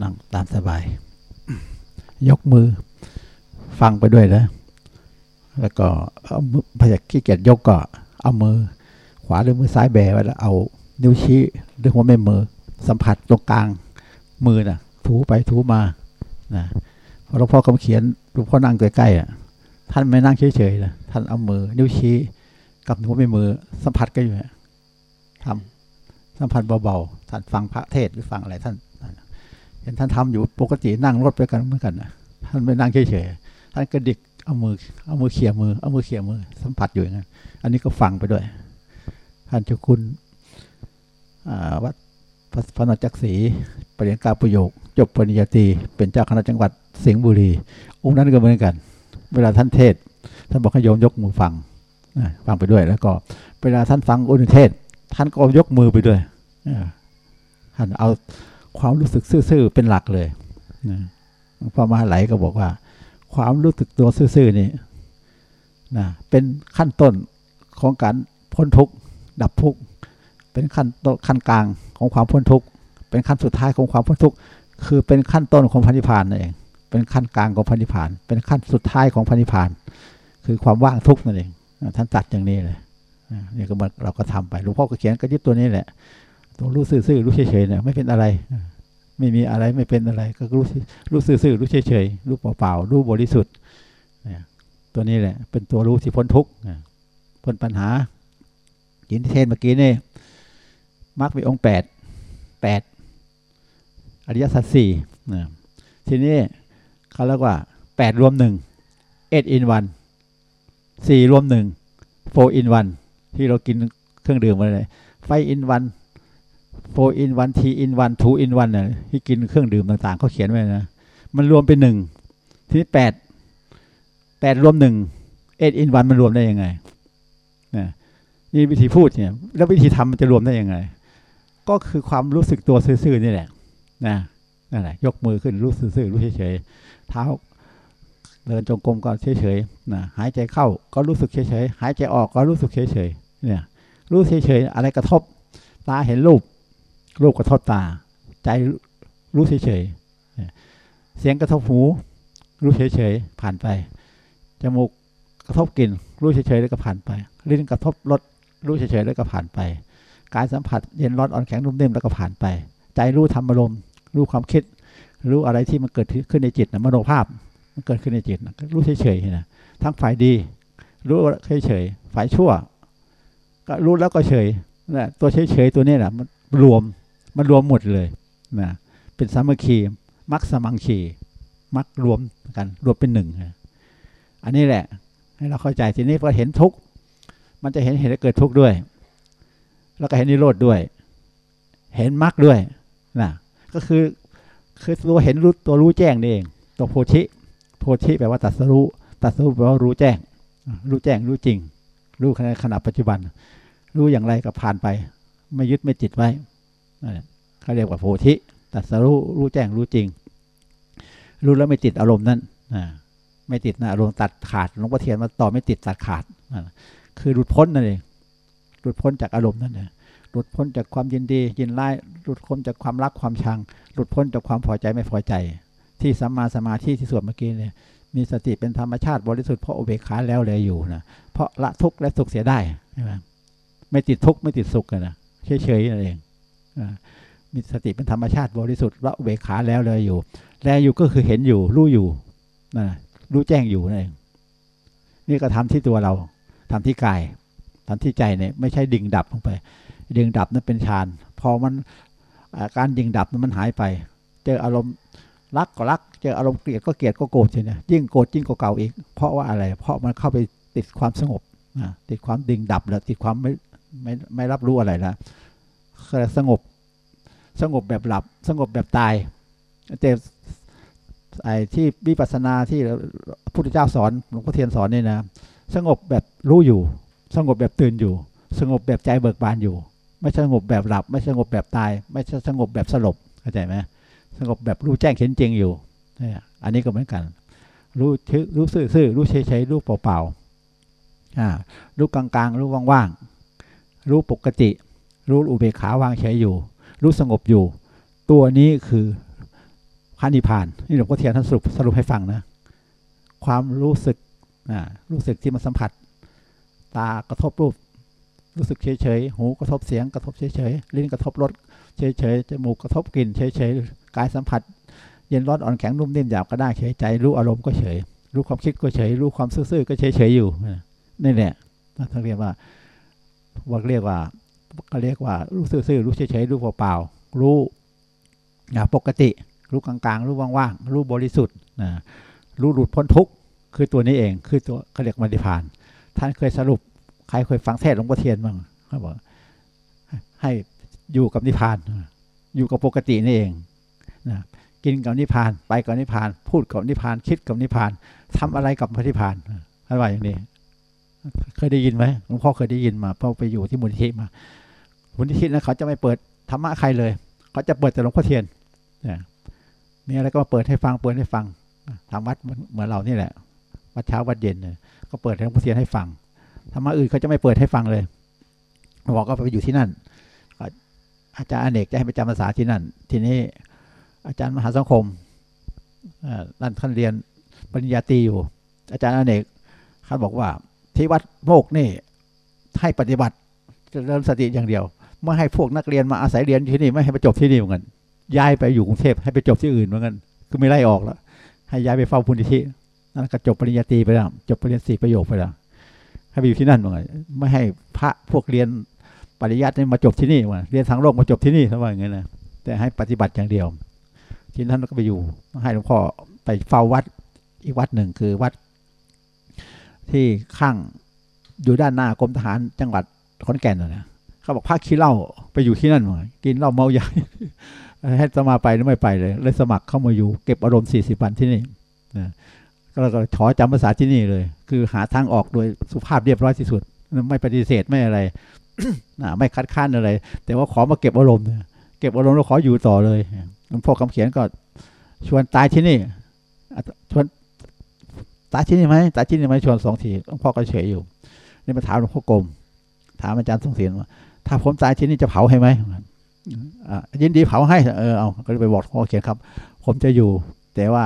นั่งตามสบาย ยกมือฟังไปด้วยนะ แล้วก็เอามือพยายขี้เกียจยกก็ เอามือ ขวาหรือมือซ้ายแบไว้แล้วเอานิ้วชี้หรือหัวแม่มือ สัมผัสตรงกลางมือนะ่ะ ถูไปถูมานะพอหลวงพ่อคำเขียนหลวงพ่อนั่งใกล้ๆอะท่านไม่นั่งเฉยๆนะท่านเอามือ นิ้วชี้กับหัวแม่มือ สัมผัสกันอยู่ทำสัมผัสเบาๆท่านฟังพระเทศหรือฟังอะไรท่าน เห็นท่านทำอยู่ปกตินั่งรถไปกันเหมือนกันนะท่านไม่นั่งเฉยๆท่านกระดิกเอามือเอามือเขี่ยมือเอามือเขี่ยมือ สัมผัสอยู่อย่างนั้นอันนี้ก็ฟังไปด้วย ท่านเจ้าคุณวัดพระนจักรีปริญญาประโยค จบปริญญาตรีเป็นเจ้าคณะจังหวัดสิงห์บุรี องค์นั้นก็เหมือนกัน เวลาท่านเทศ ท่านบอกให้โยมยกมือฟังฟังไปด้วย แล้วก็เวลาท่านฟังอุณเทศ ท่านก็ยกมือไปด้วยท่านเอา ความรู้สึกซื่อๆเป็นหลักเลยพอมาไหลก็บอกว่า ความรู้สึกตัวซื่อๆนี่นะเป็นขั้นต้นของการพ้นทุกข์ดับทุกข์เป็นขั้นต้นขั้นกลางของความพ้นทุกข์เป็นขั้นสุดท้ายของความพ้นทุกข์คือเป็นขั้นต้นของพันธิพานนั่นเอง เป็นขั้นกลางของพันธิพาน เป็นขั้นสุดท้ายของพันธิพาน คือความว่างทุกข์นั่นเองท่านตัดอย่างนี้เลยนี่ก็เราก็ทำไปหลวงพ่อก็เขียนก็ยึดตัวนี้แหละ ตัวรู้ซื่อๆรู้เฉยๆเนี่ยไม่เป็นอะไร ไม่มีอะไรไม่เป็นอะไร ก็รู้รู้ซื่อๆรู้เฉยๆรู้เปล่าๆรู้บริสุทธิ์ตัวนี้แหละ เป็นตัวรู้ที่พ้นทุกข์พ้นปัญหายินเทศเมื่อกี้นี่มรรคมีองค์แปดแปดอริยสัจสี่ทีนี้เขาเรียกว่าแปดรวมหนึ่งเอ็ดอินวันสี่รวมหนึ่งโฟอินวันที่เรากินเครื่องดื่มอะไรไฟอินวัน โฟอินวันทีอินวันทูอินวันเนี่ยที่กินเครื่องดื่มต่างๆเขาเขียนไว้นะ มันรวมเป็นหนึ่งทีนี้แปดแปดรวมหนึ่งเอ็ดอินวันมันรวมได้ยังไงนี่วิธีพูดเนี่ย แล้ววิธีทำมันจะรวมได้ยังไง ก็คือความรู้สึกตัวซื่อๆนี่แหละ นะนั่นแหละ ยกมือขึ้นรู้ซื่อๆรู้เฉยๆเท้าเดินจงกรมก็เฉยๆนะหายใจเข้าก็รู้สึกเฉยๆหายใจออกก็รู้สึกเฉยๆเนี่ย รู้เฉยๆอะไรกระทบ ตาเห็นรูป รูปกระทบตา ใจรู้เฉยๆเสียงกระทบหู รู้เฉยๆผ่านไปจมูกกระทบกลิ่น รู้เฉยๆแล้วก็ผ่านไปลิ้นกระทบรสรู้เฉยๆแล้วก็ผ่านไปกายสัมผัสเย็นร้อนอ่อนแข็งนุ่มนิ่มแล้วก็ผ่านไป ใจรู้ธรรมอารมณ์รู้ความคิด รู้อะไรที่มันเกิดขึ้นในจิตนะมโนภาพมันเกิดขึ้นในจิตนะรู้เฉยๆนะทั้งฝ่ายดี รู้เฉยๆฝ่ายชั่ว ก็รู้แล้วก็เฉยนะตัวเฉยๆตัวนี้แหละมันรวม มันรวมหมดเลยนะเป็นสามัคคีมักสมังคีมักรวมกันรวมเป็นหนึ่งอันนี้แหละ ให้เราเข้าใจทีนี้พอเห็นทุกมันจะเห็นเหตุเกิดทุกข์ด้วย แล้วก็เห็นนิโรธด้วย เห็นมรรคด้วยนะก็คือคือตัวเห็นรู้ตัวรู้แจ้งนี่เองตัวโพธิโพธิแปลว่าตัดสรู้ตัดสรู้แปลว่ารู้แจ้ง รู้แจ้งรู้จริง รู้ขณะขณะปัจจุบัน รู้อย่างไรก็ผ่านไป ไม่ยึดไม่จิตไว้ เขาเรียกว่าโพธิตัดสรู้รู้แจ้งรู้จริง รู้แล้วไม่ติดอารมณ์นั้นไม่ติดนะอารมณ์ตัดขาดหลวงพ่อเทียนมาต่อไม่ติดตัดขาดคือหลุดพ้นนั่นเองหลุดพ้นจากอารมณ์นั่นเองหลุดพ้นจากความยินดียินร้ายหลุดพ้นจากความรักความชัง หลุดพ้นจากความพอใจไม่พอใจ ที่สัมมาสมาธิที่สวดเมื่อกี้เนี่ยมีสติเป็นธรรมชาติบริสุทธิ์เพราะอุเบกขาแล้วเลยอยู่นะเพราะละทุกข์และสุขเสียได้ใช่ไหมไม่ติดทุกข์ไม่ติดสุขกันนะเฉยๆนั่นเอง มีสติเป็นธรรมชาติบริสุทธิ์ละเบกขาแล้วเลยอยู่ แลอยู่ก็คือเห็นอยู่ รู้อยู่นะรู้แจ้งอยู่นั่นเองนี่ก็ทำที่ตัวเราทำที่กายทำที่ใจเนี่ยไม่ใช่ดิ่งดับลงไป ดิ่งดับนั้นเป็นฌานพอมันาการดิ่งดับมันหายไป เจออารมณ์รักก็รัก เจออารมณ์เกลียดก็เกลียดก็โกรธเนี่ยยิ่งโกรธยิ่งกว่าเก่าอีก เพราะว่าอะไร เพราะมันเข้าไปติดความสงบติดความดิ่งดับแล้วติดความไม่ไม่ไม่รับรู้อะไรแล้ว สงบ สงบแบบหลับ สงบแบบตายแต่ไอ้ที่วิปัสสนาที่พระพุทธเจ้าสอนหลวงพ่อเทียนสอนนี่นะสงบแบบรู้อยู่ สงบแบบตื่นอยู่ สงบแบบใจเบิกบานอยู่ ไม่สงบแบบหลับ ไม่สงบแบบตาย ไม่สงบแบบสลบเข้าใจไหมสงบแบบรู้แจ้งเห็นจริงอยู่อันนี้ก็เหมือนกัน รู้ชื่อรู้ซื่อรู้เฉยๆรู้เปล่าๆรู้กลางๆ รู้ว่างๆ รู้ปกติ รู้อุเบกขาวางเฉยอยู่ รู้สงบอยู่ ตัวนี้คือพระนิพพานนี่หลวงพ่อเทียนท่านสรุปสรุปให้ฟังนะ ความรู้สึกนะรู้สึกที่มันสัมผัส ตากระทบรูป รู้สึกเฉยเฉยหูกระทบเสียงกระทบเฉยเฉยลิ้นกระทบรสเฉยเฉยจมูกกระทบกลิ่นเฉยเฉยกายสัมผัส เย็นร้อนอ่อนแข็งนุ่มนิ่มหยาบก็ได้เฉยใจ รู้อารมณ์ก็เฉย รู้ความคิดก็เฉย รู้ความซื่อๆก็เฉยเฉยอยู่นี่แหละท่านเรียกว่าว่าเรียกว่า ก็เรียกว่ารู้ซื่อๆรู้เฉยๆรู้เปล่าๆรู้ปกติ รู้กลางๆ รู้ว่างๆรู้บริสุทธิ์นะรู้หลุดพ้นทุกข์คือตัวนี้เอง คือตัวเขาเรียกมันิพาน ท่านเคยสรุป ใครเคยฟังเทศหลวงพ่อเทียนบ้างเขาบอกให้อยู่กับนิพาน อยู่กับปกตินี่เองนะกินกับนิพาน ไปกับนิพาน พูดกับนิพาน คิดกับนิพานทำอะไรกับพระนิพานอะไรอย่างนี้ เคยได้ยินไหมหลวงพ่อเคยได้ยินมาเพราะไปอยู่ที่มูลนิธิมา มูลนิธินะเขาจะไม่เปิดธรรมะใครเลย เขาจะเปิดแต่หลวงพ่อเทียนเนี่ยมีอะไรก็มาเปิดให้ฟังเปิดให้ฟังทางวัดเหมือนเรานี่แหละ วัดเช้าวัดเย็นเนี่ยก็เปิดให้หลวงพ่อเทียนให้ฟังธรรมะอื่นเขาจะไม่เปิดให้ฟังเลยบอกก็ไปอยู่ที่นั่นอาจารย์อเนกจะให้ไปจำภาษาที่นั่น ทีนี้อาจารย์มหาสังคมนั่นท่านเรียนปริญญาตรีอยู่ อาจารย์อเนกท่านบอกว่าที่วัดโมกนี่ให้ปฏิบัติจะเริ่มสติอย่างเดียว ไม่ให้พวกนักเรียนมาอาศัยเรียนที่นี่ไม่ให้ไปจบที่นี่เหมือนกันย้ายไปอยู่กรุงเทพให้ไปจบที่อื่นเหมือนกันคือไม่ไล่ออกแล้วให้ย้ายไปเฝ้าพุทธิธินั่นก็จบปริญญาตรีไปแล้วจบปริญญาสี่ประโยคไปแล้วให้ไปอยู่ที่นั่นเหมือนกันไม่ให้พระพวกเรียนปริยัติมาจบที่นี่มาเรียนทางโลกมาจบที่นี่ทำไมอย่างเงี้ยนะแต่ให้ปฏิบัติอย่างเดียว ที่นั่นก็ไปอยู่ให้หลวงพ่อไปเฝ้าวัดอีกวัดหนึ่งคือวัด ที่ข้างอยู่ด้านหน้ากรมทหารจังหวัดขอนแก่นนะ เขาบอกพักขี้เหล้าไปอยู่ที่นั่นหน่อยกินเหล้าเมาใหญ่ให้สมาไปหรือไม่ไปเลย เลยสมัครเข้ามาอยู่เก็บอารมณ์สี่สิบวันที่นี่นะก็เราก็ขอจำภาษาที่นี่เลย คือหาทางออกโดยสุภาพเรียบร้อยที่สุด ไม่ปฏิเสธไม่อะไรนะไม่คัดค้านอะไร แต่ว่าขอมาเก็บอารมณ์เก็บอารมณ์แล้วขออยู่ต่อเลยหลวงพ่อคำเขียนก็ชวนตายที่นี่ชวนตายที่นี่ไหมตายที่นี่ไหมชวนสองทีหลวงพ่อก็เฉยอยู่ นี่มาถามหลวงพ่อกรมถามอาจารย์ทรงศิลป์ว่า ถ้าผมตายที่นี่จะเผาให้ไหมยินดีเผาให้เออเอาก็เลยไปบอกพ่อเขียนครับ ผมจะอยู่ แต่ว่า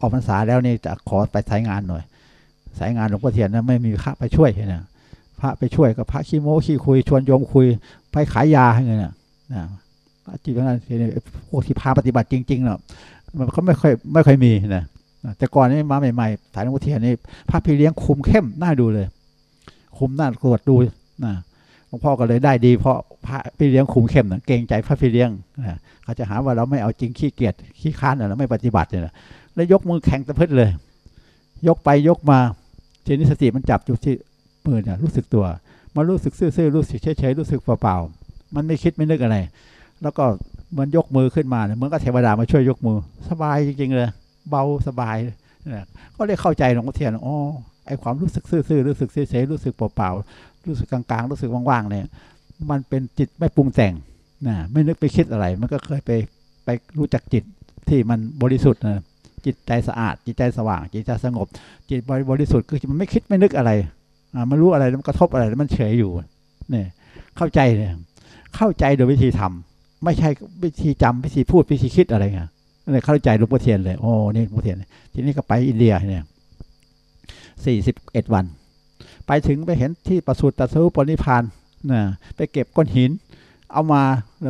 ออกพรรษาแล้วนี่จะขอไปสายงานหน่อย สายงานหลวงพ่อเทียนนะไม่มีพระไปช่วยนะพระไปช่วยกับพระขี้โม้ขี้คุย ชวนโยมคุย ไปขายยาให้เงี้ยนะนะจีบนั้นพวกที่พาปฏิบัติจริงๆเนาะมันก็ไม่ค่อยไม่ค่อยมีนะแต่ก่อนนี่มาใหม่ๆสายหลวงพ่อเทียนนี่พระพี่เลี้ยงคุมเข้มน่าดูเลย คุมน่าตรวจดูนะ หลวงพ่อก็เลยได้ดี เพราะพระพี่เลี้ยงคุมเข้มนะเกรงใจพระพี่เลี้ยงนะเขาจะหาว่าเราไม่เอาจริงขี้เกียจขี้ค้านเราไม่ปฏิบัติเนี่ยแล้วยกมือแข็งตะพิดเลย ยกไปยกมาเจนิสติมันจับอยู่ที่มือเนี่ยรู้สึกตัวมารู้สึกซื่อๆรู้สึกเฉยๆรู้สึกเปล่าๆมันไม่คิดไม่นึกอะไร แล้วก็มันยกมือขึ้นมาเนี่ยเหมือนกับเทวดามาช่วยยกมือ สบายจริงๆเลย เบาสบายเนี่ยก็เลยเข้าใจหลวงพ่อเทียนอ๋อ ไอความรู้สึกซื่อๆรู้สึกเฉยๆรู้สึกเปล่าๆรู้สึกกลางๆ รู้สึกว่างๆเนี่ยมันเป็นจิตไม่ปรุงแต่งนะไม่นึกไปคิดอะไร มันก็เคยไปไปรู้จักจิตที่มันบริสุทธิ์นะจิตใจสะอาด จิตใจสว่าง จิตใจสงบ จิตบริสุทธิ์คือมันไม่คิดไม่นึกอะไรอ่ามันรู้อะไรมันกระทบอะไรมันเฉยอยู่เนี่ยเข้าใจเนี่ยเข้าใจโดยวิธีทำไม่ใช่วิธีจำวิธีพูดวิธีคิดอะไรเงี้ยเลยเข้าใจหลวงพ่อเทียนเลยโอ้นี่หลวงพ่อเทียนทีนี้ก็ไปอินเดียเนี่ย สี่สิบเอ็ดวัน ไปถึงไปเห็นที่ประสูติตรัสรู้ปณิพานนะไปเก็บก้อนหิน เอามา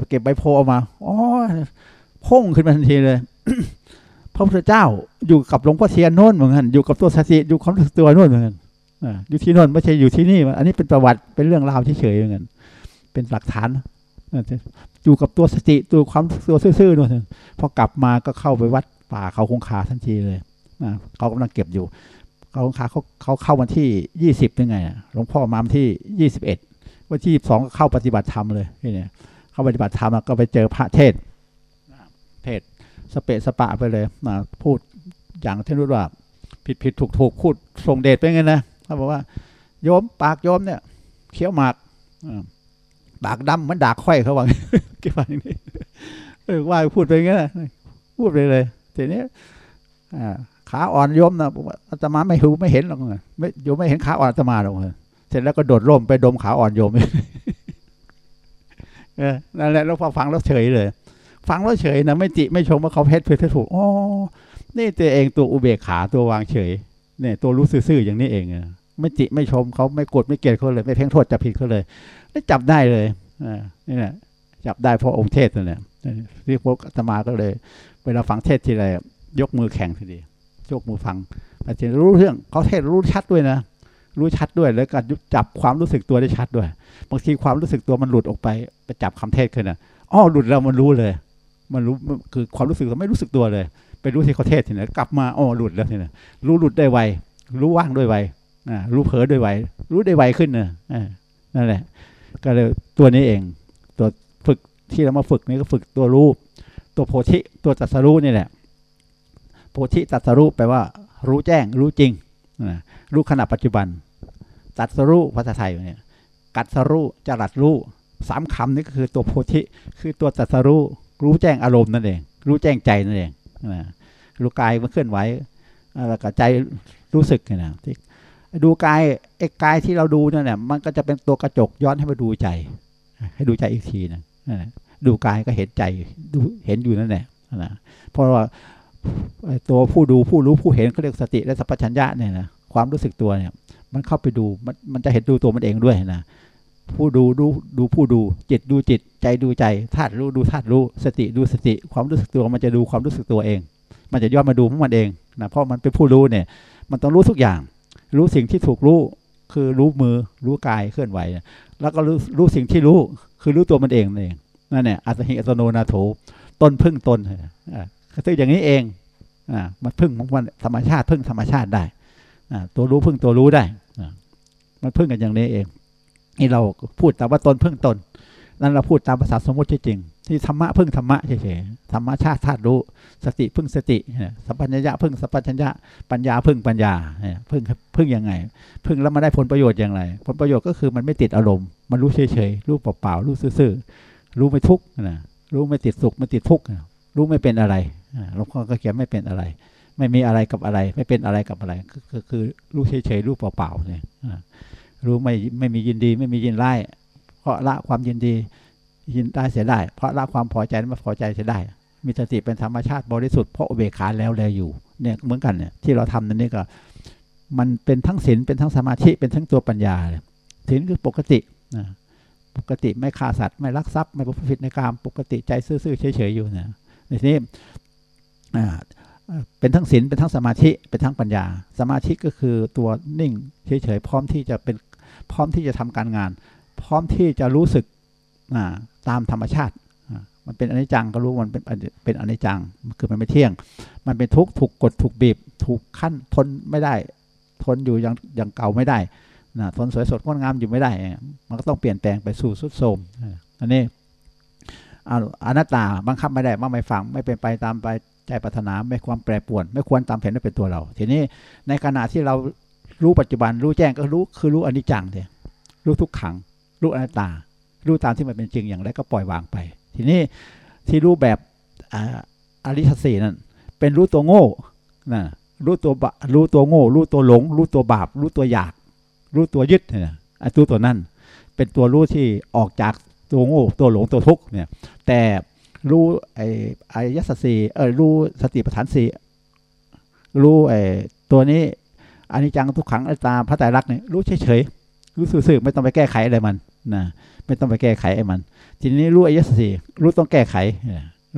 เก็บใบโพเอามาอ๋อพุ่งขึ้นมาทันทีเลยพระพุทธเจ้าอยู่กับหลวงพ่อเทียนโน่นเหมือนกันอยู่กับตัวสติอยู่ความรู้สึกตัวโน่นเหมือนกันอยู่ที่โน่นไม่ใช่อยู่ที่นี่ อันนี้เป็นประวัติเป็นเรื่องราวที่เฉยเหมือนกันเป็นหลักฐานอยู่กับตัวสติตัวความตัวซื่อๆนู่นพอกลับมาก็เข้าไปวัดป่าเขาคงคาทันทีเลยเขากำลังเก็บอยู่ เขาคงคาเขาเขาเข้าวันที่ยี่สิบยังไงหลวงพ่อมาวันที่ยี่สิบเอ็ดวันที่ยี่สองก็เข้าปฏิบัติธรรมเลยนี่เข้าปฏิบัติธรรมก็ไปเจอพระเทศเทศสเปะสปะไปเลยมาพูดอย่างที่รู้ว่า ผิดผิดถูกถูกพูดส่งเดชไปไงนะเขาบอกว่า โยมปากโยมเนี่ยเคี้ยวหมากปากดำเหมือนดากไข่เขาว่าเกี่ยวกับนี้เออว่าพูดไปงั้นพูดไปเลยทีนี้ ขาอ่อนโยมนะอาตมาไม่หูไม่เห็นหรอกไม่โยมไม่เห็นขาอ่อนอาตมาหรอกเสร็จแล้วก็โดดร่มไปดมขาอ่อนโยมเออนั่นแหละแล้วพอฟังแล้วเฉยเลย ฟังแล้วเฉยนะไม่ติไม่ชมว่าเขาเพชรเพชรถูกอ๋อนี่ตัวเองตัวอุเบกขาตัววางเฉยเนี่ยตัวรู้ซื่อๆอย่างนี้เองอะไม่ติไม่ชมเขาไม่กดไม่เกลียดเขาเลย ไม่เพ่งโทษจับผิดเขาเลยได้จับได้เลยอ่านี่แหละจับได้เพราะองค์เทศนั่นแหละที่พวกอาตมาก็เลยเวลาฟังเทศทีไรยกมือแข่งทีเดียว โยกมือฟังแต่ทีรู้เรื่องเขาเทศรู้ชัดด้วยนะ รู้ชัดด้วยแล้วก็จับความรู้สึกตัวได้ชัดด้วย บางทีความรู้สึกตัวมันหลุดออกไปไปจับคำเทศขึ้นนะอ๋อหลุดแล้วมันรู้เลย มันรู้คือความรู้สึกตัวไม่รู้สึกตัวเลย ไปรู้ที่เขาเทศทีไหนกลับมาอ๋อหลุดแล้วทีนี้รู้หลุดได้ไวรู้ว่างด้วยไวอ่ารู้เผลอด้วยไวรู้ได้ไวขึ้นนะอ่านั่นแหละ ก็เลยตัวนี้เอง ตัวฝึกที่เรามาฝึกนี่ก็ฝึกตัวรู้ตัวโพธิตัวตัสรู้นี่แหละ พธิตัสรู้แปลว่า รู้แจ้ง รู้จริงรู้ขณะปัจจุบัน ตัสรู้ภาษาไทยเนี่ยกัดสรู้จรัดรู้สามคำนี้ก็คือตัวโพธิคือตัวตัสรู้รู้แจ้งอารมณ์นั่นเอง รู้แจ้งใจนั่นเองรู้กายมันเคลื่อนไหวแล้วก็ใจรู้สึกนะที่ดูกายไอ้กายที่เราดูนั่นแหละมันก็จะเป็นตัวกระจกย้อนให้มาดูใจ ให้ดูใจอีกทีนะดูกายก็เห็นใจดูเห็นอยู่นั่นแหละนะเพราะว่า ตัวผู้ดูผู้รู้ผู้เห็นเขาเรียกสติและสัพพัญญะเนี่ยนะความรู้สึกตัวเนี่ย มันเข้าไปดูมันมันจะเห็นดูตัวมันเองด้วยนะผู้ดูดูดูผู้ดูจิตดูจิต ใจดูใจธาตุรู้ดูธาตุรู้สติดูสติ ความรู้สึกตัวมันจะดูความรู้สึกตัวเอง มันจะย้อนมาดูของมันเองนะเพราะมันเป็นผู้รู้เนี่ย มันต้องรู้ทุกอย่าง รู้สิ่งที่ถูกรู้คือรู้มือรู้กายเคลื่อนไหว แล้วก็รู้รู้สิ่งที่รู้คือรู้ตัวมันเองเองนั่นเนี่ยอัตหิอัตโนนาโถต้นพึ่งตน อ่าคืออย่างนี้เองอ่ามันพึ่งมันธรรมชาติพึ่งธรรมชาติได้ตัวรู้พึ่งตัวรู้ได้มันพึ่งกันอย่างนี้เอง นี่เราพูดแตามว่าตนพึ่งตน นั้นเราพูดตามภาษาสมมติจริง ที่ธรรมะพึ่งธรรมะเฉยๆธรรมชาติธาตุรู้ สติพึ่งสติสัพพัญญะพึ่งสัพพัญญะปัญญาพึ่งปัญญาพึ่งพึ่งยังไง พึ่งแล้วมาได้ผลประโยชน์อย่างไร ผลประโยชน์ก็คือมันไม่ติดอารมณ์ มันรู้เฉยๆรู้เปล่าๆรู้ซื่อๆรู้ไม่ทุกข์นะรู้ไม่ติดสุขไม่ติดทุกข์รู้ไม่เป็นอะไร หลวงพ่อก็เขียนไม่เป็นอะไร ไม่มีอะไรกับอะไร ไม่เป็นอะไรกับอะไร ก็คือรู้เฉยๆรู้เปล่าๆเนี่ยรู้ไม่ไม่มียินดีไม่มียินไล่เพราะละความยินดี ยินได้เสียได้ เพราะละความพอใจไม่พอใจเสียได้ มีสติเป็นธรรมชาติบริสุทธิ์เพราะเบกขาแล้วแลอยู่เนี่ยเหมือนกันเนี่ยที่เราทำนั่นนี่ก็ มันเป็นทั้งศีลเป็นทั้งสมาธิเป็นทั้งตัวปัญญาศีลคือปกตินะปกติไม่ฆ่าสัตว์ไม่ลักทรัพย์ไม่ประพฤติในกามปกติใจซื่อๆเฉยๆอยู่นะในนี้ เป็นทั้งศีลเป็นทั้งสมาธิเป็นทั้งปัญญา สมาธิก็คือตัวนิ่งเฉยๆพร้อมที่จะเป็นพร้อมที่จะทำการงาน พร้อมที่จะรู้สึกตามธรรมชาติ มันเป็นอนิจจังก็รู้มันเป็นเป็นอนิจจังคือมันไม่เที่ยง มันเป็นทุกข์ถูกกดถูกบีบ ถูกขั้นทนไม่ได้ ทนอยู่อย่างอย่างเก่าไม่ได้นะทนสวยสดงดงามอยู่ไม่ได้ มันก็ต้องเปลี่ยนแปลงไปสู่สุดโทมอันนี้อนัตตาบังคับไม่ได้บังไม่ฟังไม่เป็นไปตามไป ใจปรารถนาไม่ความแปรปรวน ไม่ควรตามแผนว่าเป็นตัวเรา ทีนี้ในขณะที่เรารู้ปัจจุบันรู้แจ้งก็รู้คือรู้อนิจจังเดียรู้ทุกขัง รู้อนัตตา รู้ตามที่มันเป็นจริงอย่างไรก็ปล่อยวางไป ทีนี้ที่รู้แบบอริชสีนั่นเป็นรู้ตัวโง่นะรู้ตัวรู้ตัวโง่ รู้ตัวหลง รู้ตัวบาป รู้ตัวอยาก รู้ตัวยึดเนี่ยไอ้ตัวตัวนั้นเป็นตัวรู้ที่ออกจากตัวโง่ ตัวหลงตัวทุกเนี่ยแต่ รู้ไอ้อายสัตสีเออรู้สติปัฏฐานสี่รู้ไอ้ตัวนี้อันนี้จังทุกขังอตตาพระไตรลักษณ์เนี่ยรู้เฉยๆรู้ซื่อๆไม่ต้องไปแก้ไขอะไรมันนะไม่ต้องไปแก้ไขไอ้มัน ทีนี้รู้อายสัตสีรู้ต้องแก้ไข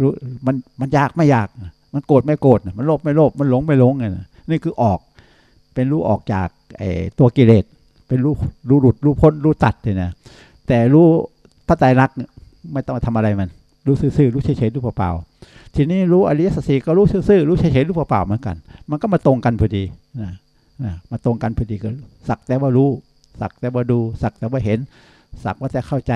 รู้มันมันยากไม่ยาก มันโกรธไม่โกรธมันโลภไม่โลภมันหลงไม่หลงไงนี่คือออกเป็นรู้ออกจากไอ้ตัวกิเลสเป็นรู้รู้หลุดรู้พ้นรู้ตัดเลยนะแต่รู้พระไตรลักษณ์ไม่ต้องทำอะไรมัน รู้ซื่อๆรู้เฉยๆรู้เปล่าๆทีนี้รู้อริยสัจสี่ก็รู้ซื่อๆรู้เฉยๆรู้เปล่าๆเหมือนกัน มันก็มาตรงกันพอดีนะนะมาตรงกันพอดีก็สักแต่ว่ารู้ สักแต่ว่าดูสักแต่ว่าเห็น สักว่าจะเข้าใจ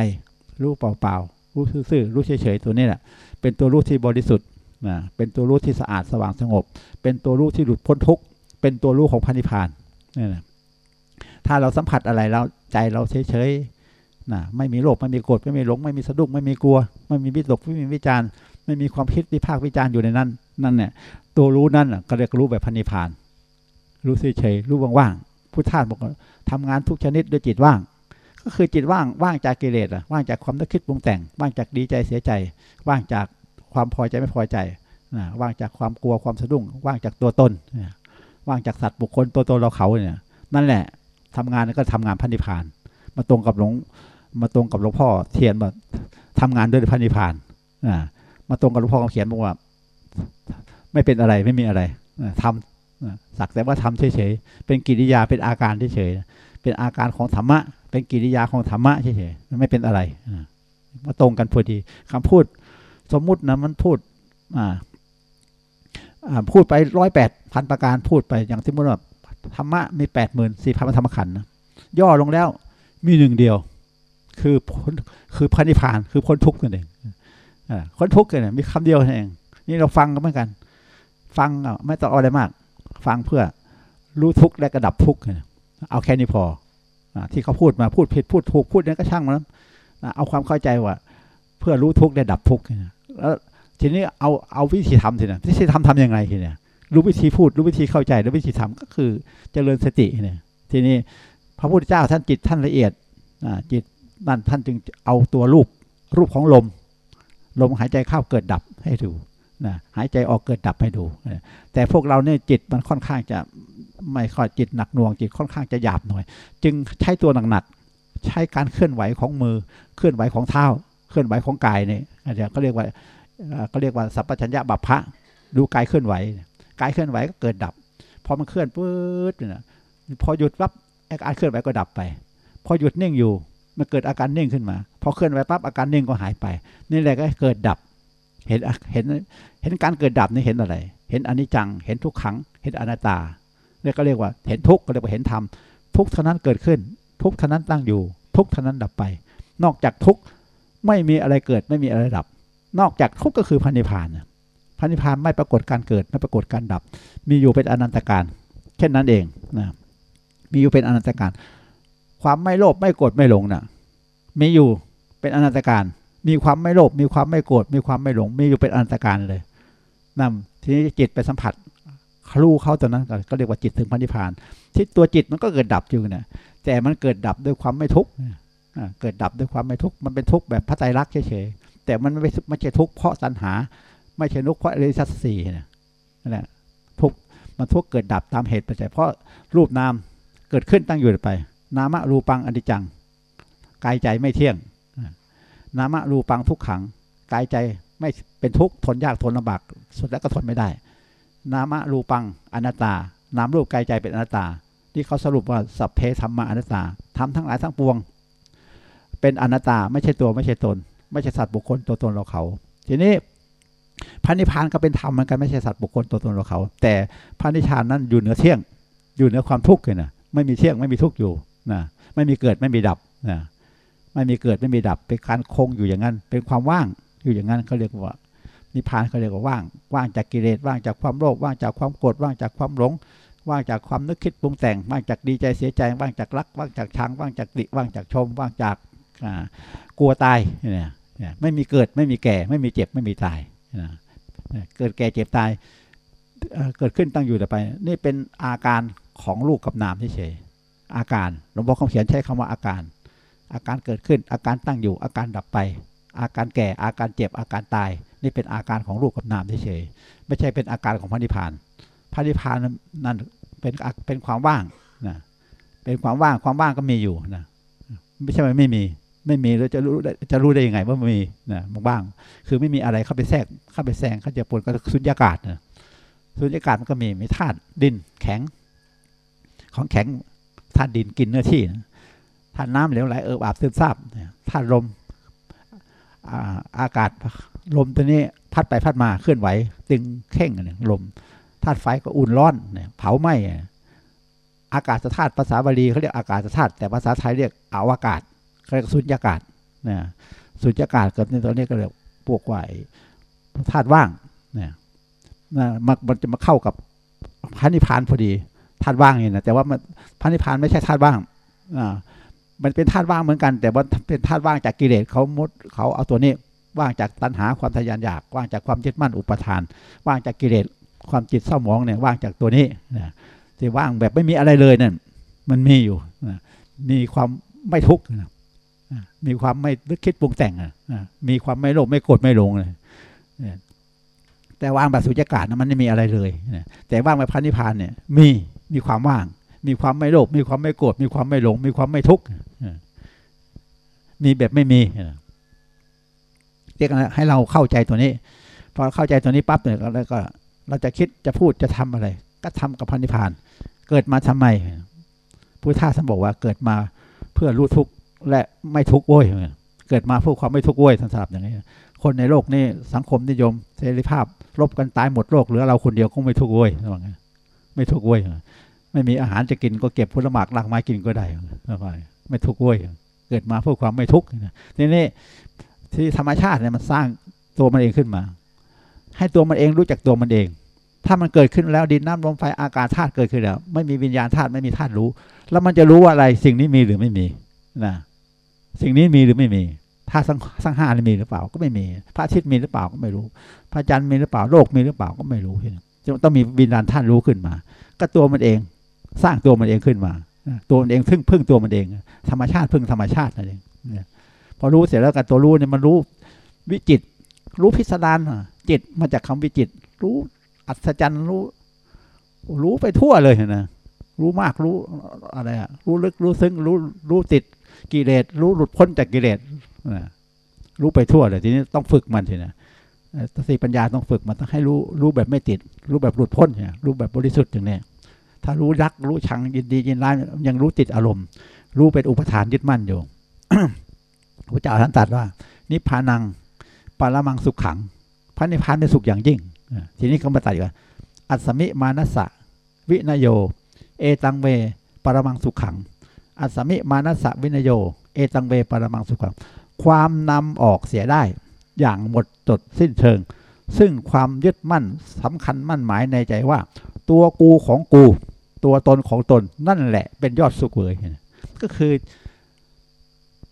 รู้เปล่าๆรู้ซื่อๆรู้เฉยๆตัวนี้แหละเป็นตัวรู้ที่บริสุทธิ์นะเป็นตัวรู้ที่สะอาดสว่างสงบ เป็นตัวรู้ที่หลุดพ้นทุกข์เป็นตัวรู้ของพันิพานนี่นะถ้าเราสัมผัสอะไรแล้วใจเราเฉย นะไม่มีโลภไม่มีโกรธไม่มีหลง ไม่มีสะดุ้งไม่มีกลัว ไม่มีวิตกไม่มีวิจารไม่มีความคิดวิพากษ์วิจารอยู่ในนั้น นั่นเนี่ยตัวรู้นั่นก็เรียกรู้แบบพันิพาน รู้เฉยๆรู้ว่างๆพุทธานบอกทำงานทุกชนิดด้วยจิตว่าง ก็คือจิตว่างว่างจากกิเลสอะว่างจากความนึกคิดปรุงแต่ง ว่างจากดีใจเสียใจ ว่างจากความพอใจไม่พอใจนะว่างจากความกลัวความสะดุ้ง ว่างจากตัวตนนะว่างจากสัตว์บุคคลตัวตนเราเขาเนี่ยนั่นแหละทำงานก็ทำงานพันธิพาน มาตรงกับหลวง มาตรงกับหลวงพ่อเทียนมาทำงานด้วยพันธิพานนะมาตรงกับหลวงพ่อเขียนบอกว่า ไม่เป็นอะไรไม่มีอะไรทำสักแต่ว่าทำเฉยๆเป็นกิริยาเป็นอาการเฉยๆเป็นอาการของธรรมะ เป็นกิริยาของธรรมะเฉยๆไม่เป็นอะไรมาตรงกันพอดีคำพูด สมมุตินะมันพูดอ่าพูดไปร้อยแปดพันประการพูดไปอย่างที่มุติว่าธรรมะมีแปดหมื่นสี่พันธรรมขันนะย่อลงแล้วมีหนึ่งเดียว คือพ้นคือพันิพานคือพ้นทุกข์นั่นเองพ้นทุกข์เนี่ยมีคำเดียวนั่นเอง นี่เราฟังก็เหมือนกัน ฟังไม่ต้องอะไรมาก ฟังเพื่อรู้ทุกข์และกระดับทุกข์เอาแค่นี้พอที่เขาพูดมาพูดผิดพูดถูกพูดนี่ก็ช่างมันเอาความเข้าใจว่า เพื่อรู้ทุกข์และดับทุกข์แล้วทีนี้เอาเอาวิธีทำทีนะวิธีทำทำยังไงทีเนี่ยรู้วิธีพูดรู้วิธีเข้าใจรู้วิธีทำก็คือเจริญสติเนี่ยทีนี้พระพุทธเจ้าท่านจิตท่านละเอียดจิต นั่นท่านจึงเอาตัวรูปรูปของลม ลมหายใจเข้าเกิดดับให้ดูนะหายใจออกเกิดดับให้ดูแต่พวกเราเนี่ยจิตมันค่อนข้างจะไม่ค่อยจิตหนักหน่วงจิตค่อนข้างจะหยาบหน่อย จึงใช้ตัวหนักๆใช้การเคลื่อนไหวของมือเคลื่อนไหวของเท้า เคลื่อนไหวของกายเนี่ยอาจารย์ก็เรียกว่าก็เรียกว่าสัพพัญญะบัพพะดูกายเคลื่อนไหวกายเคลื่อนไหวก็เกิดดับพอมันเคลื่อนปื๊ดเนี่ยพอหยุดปั๊บอาการเคลื่อนไหวก็ดับไป พอหยุดนิ่งอยู่ มันเกิดอาการนิ่งขึ้นมาพอเคลื่อนไหวปั๊บอาการนิ่งก็หายไป นี่แหละก็เกิดดับ เห็นเห็นเห็นการเกิดดับนี่เห็นอะไร เห็นอนิจจัง เห็นทุกขัง เห็นอนัตตาเรียกก็เรียกว่าเห็นทุกก็เรียกว่าเห็นธรรมทุกเท่านั้นเกิดขึ้น ทุกเท่านั้นตั้งอยู่ ทุกเท่านั้นดับไป นอกจากทุกไม่มีอะไรเกิดไม่มีอะไรดับ นอกจากทุกก็คือพันิพานพันิพานไม่ปรากฏการเกิดไม่ปรากฏการดับ มีอยู่เป็นอนันตการเช่นนั้นเองนะมีอยู่เป็นอนันตการ ความไม่โลภไม่โกรธไม่หลงนะ่ะ มีอยู่เป็นอนันตการ มีความไม่โลภมีความไม่โกรธมีความไม่หลง มีอยู่เป็นอนันตการเลยนำทีนี้จิตไปสัมผัสคลูเข้าตอนนั้นก็เรียกว่าจิตถึงพันธิพาน ที่ตัวจิตมันก็เกิดดับอยู่นะแต่มันเกิดดับด้วยความไม่ทุกข์เกิดดับด้วยความไม่ทุกข์มันเป็นทุกข์แบบพระไตรลักษณ์เฉยๆแต่มันไม่ไม่ใช่ทุกข์เพราะตัณหา ไม่ใช่ทุกข์เพราะอริยสัจสี่นั่นแหละทุกข์มันทุกข์เกิดดับตามเหตุปัจจัยเพราะรูปนามเกิดขึ้นตั้งอยู่ไป นามะรูปังอนิจจัง กายใจไม่เที่ยง นามะรูปังทุกขัง กายใจไม่เป็นทุกข์ทนยากทนลำบากสุดแล้วก็ทนไม่ได้ นามะรูปังอนัตตานามรูปกายใจเป็นอนัตตา ที่เขาสรุปว่าสัพเพธรรมะอนัตตาทำทั้งหลายทั้งปวง เป็นอนัตตาไม่ใช่ตัวไม่ใช่ตน ไม่ใช่สัตว์บุคคลตัวตนเราเขา ทีนี้พันธิพานก็เป็นธรรมเหมือนกันไม่ใช่สัตว์บุคคลตัวตนเราเขา แต่พันธิพานนั้นอยู่เหนือเที่ยง อยู่เหนือความทุกข์เลยนะไม่มีเที่ยงไม่มีทุกข์อยู่ นะไม่มีเกิดไม่มีดับนะไม่มีเกิดไม่มีดับเป็นการคงอยู่อย่างนั้น เป็นความว่างอยู่อย่างนั้นเขาเรียกว่านิพพานเขาเรียกว่าว่างว่างจากกิเลสว่างจากความโลภว่างจากความโกรธว่างจากความหลง ว่างจากความนึกคิดปรุงแต่ง ว่างจากดีใจเสียใจว่างจากรัก ว่างจากชังว่างจากติว่างจากชม ว่างจากกลัวตายเนี่ยไม่มีเกิดไม่มีแก่ ไม่มีเจ็บไม่มีตายเกิดแก่เจ็บตายเกิดขึ้นตั้งอยู่แต่ไป นี่เป็นอาการของลูกกับนามเฉยๆ อาการหลวงพ่อคำเขียนใช้คำว่าอาการ อาการเกิดขึ้นอาการตั้งอยู่ อาการดับไป อาการแก่อาการเจ็บอาการตาย นี่เป็นอาการของลูกกับนามเฉยๆไม่ใช่เป็นอาการของพระนิพพานพระนิพพานนั่นเป็นเป็นความว่างนะเป็นความว่างความว่างก็มีอยู่นะไม่ใช่ว่าไม่มีไม่มีแล้วจะรู้จะรู้ได้ยังไงว่ามันมีนะบ้าง คือไม่มีอะไรเข้าไปแทรกเข้าไปแซงเข้าจะปนก็สุญญากาศนะสุญญากาศมันก็มีมีธาตุดินแข็ง ของแข็ง ธาตุดินกินเนื้อที่ธาตุน้ำเหลวไหลเอิบอาบซึมซาบธาตุลมอากาศลมตัวนี้พัดไปพัดมาเคลื่อนไหวตึงเข่งเนี่ยลมธาตุไฟก็อุ่นร้อนเนี่ยเผาไหม้อากาศธาตุภาษาบาลีเขาเรียกอากาศธาตุแต่ภาษาไทยเรียกอวกาศเรียกสุญญากาศนะสุญญากาศกับในตอนนี้ก็เรียกพวกไหวธาตุว่างเนี่ยมันจะมาเข้ากับพระนิพพานพอดี ธาตุว่างนี่นะแต่ว่ามันพระนิพพานไม่ใช่ธาตุว่างอ่ามันเป็นธาตุว่างเหมือนกัน แต่ว่าเป็นธาตุว่างจากกิเลสเขามดเขาเอาตัวนี้ว่างจากตัณหาความทยานอยากว่างจากความยึดมั่นอุปทาน ว่างจากกิเลสความจิตเศร้าหมองเนี่ยว่างจากตัวนี้นะที่ว่างแบบไม่มีอะไรเลยนั่นมันมีอยู่นะมีความไม่ทุกข์นะมีความไม่นึกคิดปรุงแต่งอะมีความไม่โลภไม่โกรธไม่หลงเลยแต่ว่างแบบสุญญากาศนะมันไม่มีอะไรเลยแต่ว่างแบบพระนิพพานเนี่ยมี มีความว่าง มีความไม่โลภมีความไม่โกรธมีความไม่หลง มีความไม่ทุกข์มีแบบไม่มีเรียกให้เราเข้าใจตัวนี้พอเข้าใจตัวนี้ปั๊บเนี่ยแล้วก็ เราจะคิดจะพูดจะทำอะไร ก็ทำกับพระนิพพาน เกิดมาทำไมพุทธทาสบอกว่าเกิดมาเพื่อรู้ทุกข์และไม่ทุกข์โว้ยเกิดมาเพื่อความไม่ทุกข์โว้ยท่านทราบอย่างนี้คนในโลกนี้สังคมนิยมเสรีภาพรบกันตายหมดโลกเหลือเราคนเดียวก็ไม่ทุกข์โว้ย ไม่ทุกข์โว้ยไม่มีอาหารจะกินก็เก็บผลไม้รากไม้กินก็ได้ไม่ทุกข์โว้ยเกิดมาเพื่อความไม่ทุกข์ทีนี้ที่ธรรมชาติเนี่ยมันสร้างตัวมันเองขึ้นมา ให้ตัวมันเองรู้จักตัวมันเอง ถ้ามันเกิดขึ้นแล้วดินน้ำลมไฟอากาศธาตุเกิดขึ้นแล้ว ไม่มีวิญญาณธาตุไม่มีธาตุรู้ แล้วมันจะรู้ว่าอะไรสิ่งนี้มีหรือไม่มีนะสิ่งนี้มีหรือไม่มีธาตุสังหารีมีหรือเปล่าก็ไม่มี พระอาทิตย์มีหรือเปล่าก็ไม่รู้ พระจันทร์มีหรือเปล่าโลกมีหรือเปล่าก็ไม่รู้จะ ต้องมีวิญญาณท่านรู้ขึ้นมา ก็ตัวมันเอง สร้างตัวมันเองขึ้นมา ตัวมันเองพึ่งพึ่งตัวมันเอง ธรรมชาติพึ่งธรรมชาตินั่นเองพอรู้เสร็จแล้วกันตัวรู้เนี่ยมันรู้วิจิต รู้พิสดารจิตมาจากคำวิจิต รู้อัศจรรย์รู้ รู้ไปทั่วเลยนะรู้มากรู้อะไรอะรู้ลึกรู้ซึ้งรู้รู้ติดกิเลสรู้หลุดพ้นจากกิเลสรู้ไปทั่วเลยทีนี้ต้องฝึกมันทีนะ สติปัญญาต้องฝึกมันต้องให้รู้รู้แบบไม่ติด รู้แบบหลุดพ้นเนี่ยรู้แบบบริสุทธิ์อย่างนี้ถ้ารู้รักรู้ชังยินดียินร้ายยังรู้ติดอารมณ์ รู้เป็นอุปทานยึดมั่นอยู่พระเจ้าท่านตรัสว่า นิพพานังปรมังสุขขัง พระนิพพานเป็นสุขอย่างยิ่ง ทีนี้เขามาตัดกันอัศมิมานัสสะวินโย เอตังเวปรมังสุขขัง อัศมิมานัสสะวินโย เอตังเวปรมังสุขขัง ความนำออกเสียได้ อย่างหมดจดสิ้นเชิง ซึ่งความยึดมั่นสำคัญมั่นหมายในใจว่า ตัวกูของกู ตัวตนของตนนั่นแหละเป็นยอดสุขเลยก็คือ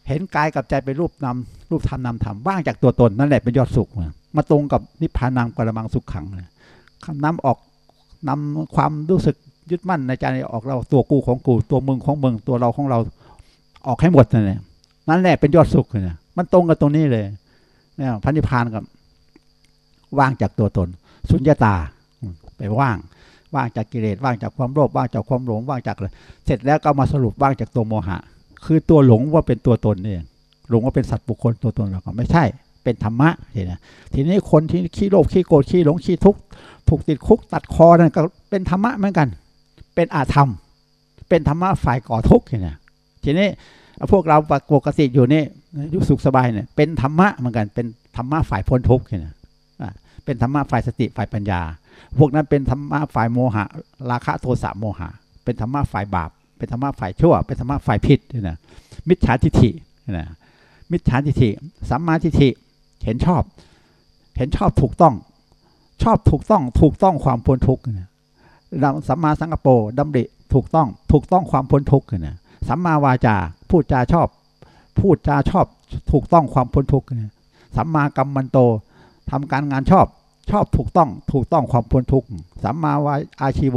เห็นกายกับใจเป็นรูปนามรูปธรรมนามธรรมว่างจากตัวตนนั่นแหละเป็นยอดสุขมาตรงกับนิพพานังปรมังสุขขังนำออกนำความรู้สึกยึดมั่นในใจออกเราตัวกูของกูตัวมึงของมึงตัวเราของเราออกให้หมดนั่นแหละนั่นแหละเป็นยอดสุขเลยมันตรงกับตรงนี้เลย เนี่ยพันธิพานกับ ว่างจากตัวตน สุญญาตา ไปว่าง ว่างจากกิเลสว่างจากความโลภว่างจากความหลงว่างจากเลยเสร็จแล้วก็มาสรุปว่างจากตัวโมหะ คือตัวหลงว่าเป็นตัวตนเองหลงว่าเป็นสัตว์บุคคลตัวตนเราก็ไม่ใช่เป็นธรรมะเห็นไหมทีนี้คนที่ขี้โลภขี้โกรธขี้หลงขี้ทุกข์ถูกติดคุกตัดคอนั่นก็เป็นธรรมะเหมือนกัน เป็นอาธรรม เป็นธรรมะฝ่ายก่อทุกข์เห็นไหมทีนี้ พวกเราปกติอยู่นี่ยุสุขสบายเนี่ยเป็นธรรมะเหมือนกันเป็นธรรมะฝ่ายพ้นทุกข์เนไหมเป็นธรรมะฝ่ายสติฝ่ายปัญญา พวกนั้นเป็นธรรมะฝ่ายโมหะ ราคะโทสะโมหะ เป็นธรรมะฝ่ายบาป เป็นธรรมะฝ่ายชั่ว เป็นธรรมะฝ่ายผิดนะมิจฉาทิฏฐินะมิจฉาทิฏฐิสัมมาทิฏฐิเห็นชอบ เห็นชอบถูกต้อง ชอบถูกต้องถูกต้องความพ้นทุกข์นะสัมมาสังกปรดำริถูกต้อง ถูกต้องความพ้นทุกข์นะสัมมาวาจา พูดจาชอบ พูดจาชอบถูกต้องความพ้นทุกข์นะสัมมากัมมันโตทำการงานชอบชอบถูกต้องถูกต้องความพ้นทุกข์สัมมาวาอาชีโว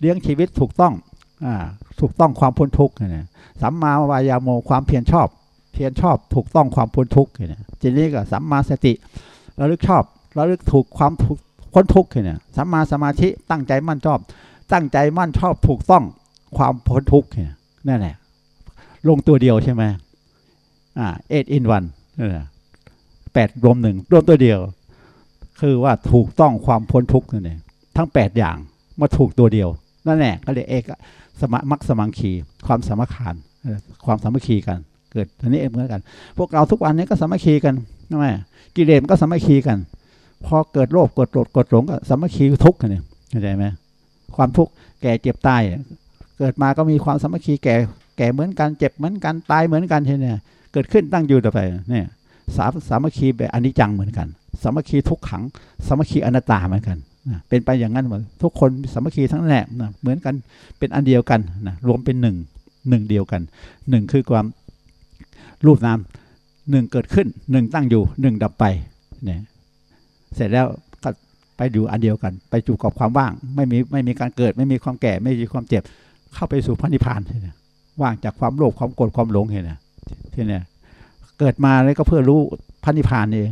เลี้ยงชีวิตถูกต้องถูกต้องความพ้นทุกข์เนี่ยสัมมาวายาโมความเพียรชอบ เพียรชอบถูกต้องความพ้นทุกข์เนี่ยจีนี้ก็สัมมาสติระลึกชอบระลึกถูกความพ้นทุกข์เนี่ยสัมมาสมาธิตั้งใจมั่นชอบ ตั้งใจมั่นชอบถูกต้องความพ้นทุกข์เนี่ยนั่นแหละ ลงตัวเดียวใช่ไหมอ่าเอ็ดอินวันแปดรวมหนึ่งรวมตัวเดียว คือว่าถูกต้องความพ้นทุกข์นั่นเองทั้งแปดอย่างมาถูกตัวเดียว นั่นแหละก็เรียเอกสมมักสมังคีความสามัคคานความสามัคคีกัน เกิดอันนี้เองเหมือนกัน พวกเราทุกวันนี้ก็สามัคคีกันใช่ไหมกิเลสก็สามัคคีกัน พอเกิดโลภกดโกรธกดหลงก็สามัคคีทุกข์กันเนี่ยเข้าใจไหมความทุกข์แก่เจ็บตายเกิดมาก็มีความสามัคคีแก่ แก่เหมือนกันเจ็บเหมือนกันตายเหมือนกันใช่ไหมเกิดขึ้นตั้งอยู่ต่อไปเนี่ยสามสามัคคีแบบอนิจจังเหมือนกัน สามัคคีทุกขัง สามัคคีอนัตตาเหมือนกันเป็นไปอย่างนั้นหมดทุกคนสามัคคีทั้งแหละเหมือนกันเป็นอันเดียวกันนะรวมเป็นหนึ่งหนึ่งเดียวกันหนึ่งคือความรูปนามหนึ่งเกิดขึ้นหนึ่งตั้งอยู่หนึ่งดับไปเนี่ยเสร็จแล้วก็ไปอยู่อันเดียวกัน ไปจูกับความว่าง ไม่มีไม่มีการเกิด ไม่มีความแก่ไม่มีความเจ็บ เข้าไปสู่พระนิพพานเนี ว่างจากความโลภความโกรธความหลงเห็นไหมที่เนี่ยเกิดมาแล้วก็เพื่อรู้พระนิพพานเอง